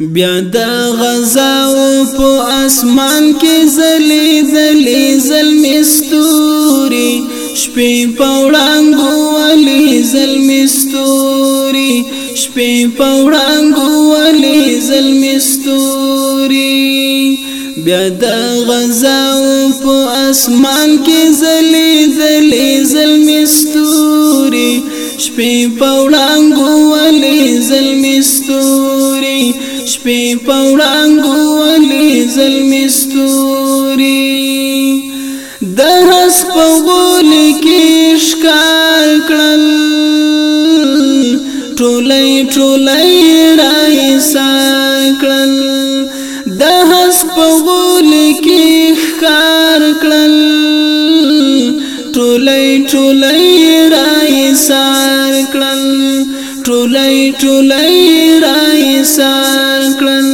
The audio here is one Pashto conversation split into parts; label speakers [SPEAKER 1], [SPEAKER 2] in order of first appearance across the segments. [SPEAKER 1] بیا د غزا او په اسمان کې زلي زلي زلمي ستوري شپې پوړنګو ولي زلمي ستوري شپې پوړنګو ولي زلمي ستوري بیا د غزا او په اسمان کې زلي زلي زلمي ستوري شپې پوړنګو ولي زلمي ستوري شپې پوړانګو ولي ظلم ستوري د هس په غول کې ښکار کړل ټولې ټولې راي ساکړل د هس په غول کې ښکار کړل ټولې ټولې راي ساکړل ټولای ټولای رایسان کړن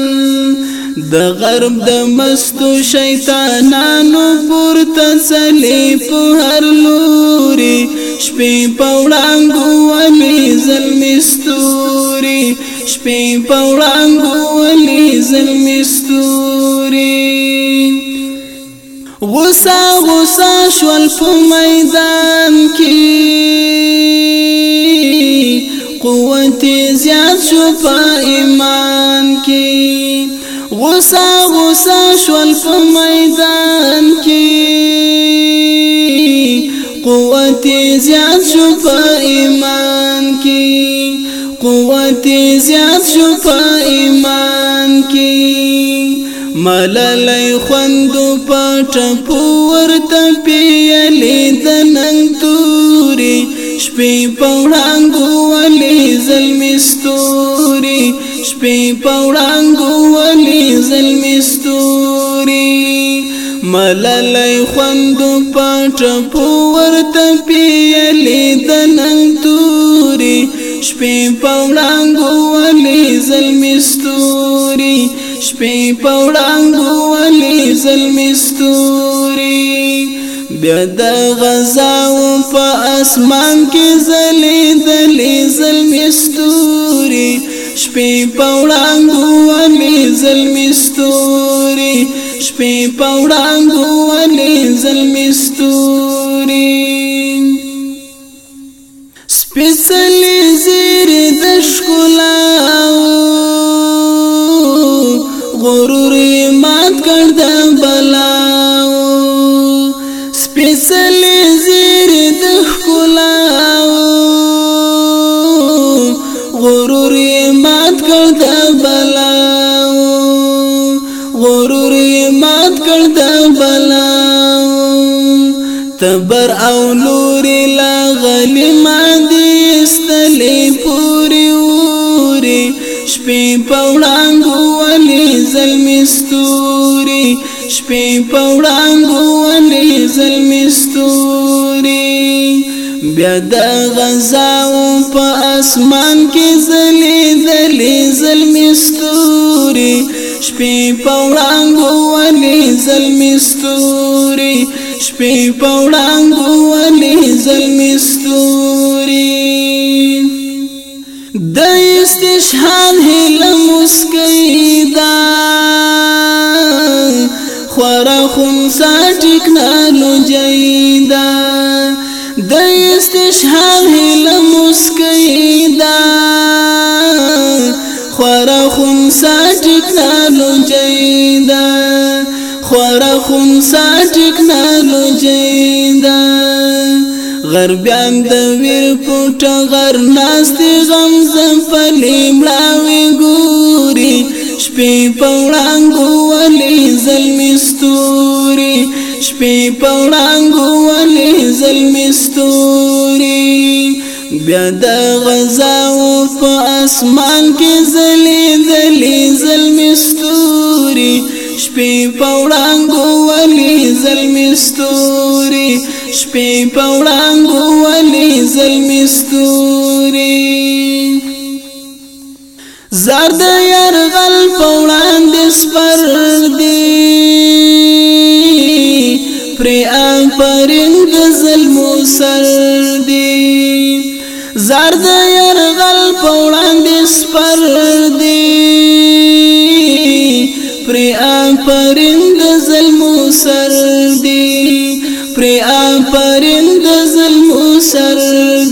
[SPEAKER 1] د غرب د مستو شیطانانو پورته سلی په هر لوري شپې په وړاندو ولې زلمي ستوري شپې په وړاندو ولې زلمي ستوري غوسا غوسا شول په میدان کې قوت زیاد شو په ایمان کې غوسه غوسه شول په میدان کې قوت زیاد شو په ایمان کې قوت زیاد شو په ایمان کې مللای خوند پټ پورته پیلې د ننګ شپې پوړنګو ولې زلمي ستوري شپې پوړنګو ولې زلمي ستوري مللې خوند پټ پورته پیلې د نن توري شپې پوړنګو ولې زلمي ستوري شپې پوړنګو ولې زلمي ستوري بیا د غزاو په اسمان کې زلي دلی زلمی ستوري شپې په وړاندو ولې زلمی ستوري شپې په وړاندو ولې زلمی ستوري سپېڅلې زیرې د ښکلا غرور مات کړ د بلا غرور مات کړ د بلا غرور مات کړ د بلا تبر او نور لا غلی ماندی استلی پوری وری شپې پوړانګو ولې زلمی ستوري شپې پوړانګو ولې زلمی ستوري بیا د غزاو په اسمان کې زلي دلی زلمی ستوري شپې په وړانګو ولي زلمی ستوري شپې په وړانګو ولي زلمی ستوري د استشهاد هله مسکیدا خورا خون سا ټیکنالوژي ده د استشهام هله مسکیدا خورا خمسا ټیکنالوژي دا خورا خمسا ټیکنالوژي دا غربيان د ویر پټه غر ناستي غم زم پلي مړاوي ګوري شپې په وړانګو ولي زلمي ستوري شپې پړانګو ولې زلمي ستوري بیا د غزا او په اسمان کې زلي دلي زلمي ستوري شپې پړانګو ولې زلمي ستوري شپې پړانګو ولې زلمي ستوري زرد يرغل پوړان د سپر دی پرند ظلم سر دی زرد يرغل پوړان دي سپر دی پر پرند ظلم سر دی پر پرند ظلم سر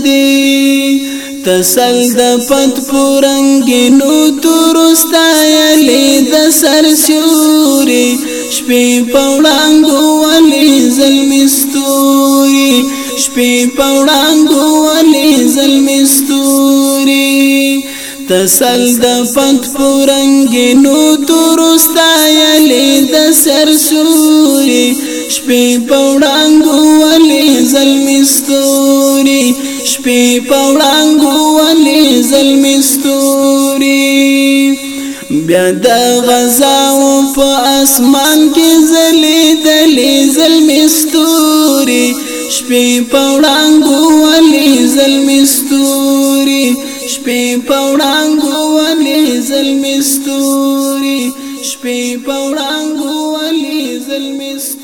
[SPEAKER 1] دی تسل د پت پورنګ نو تورستا یلی د سر سوري شپې پوړانګو ولې ظلمي ستوري شپې پوړانګو ولې ظلمي ستوري تسل د پنت پورنګ نو تورستایلې د سر سوري شپې پوړانګو ولې ظلمي ستوري شپې پوړانګو ولې ظلمي ستوري بیا د غزاو په اسمان کې زلي دلی زلمی ستوري شپې پوړانګو ولي زلمی ستوري شپې پوړانګو ولي زلمی ستوري شپې پوړانګو ولي زلمی ستوري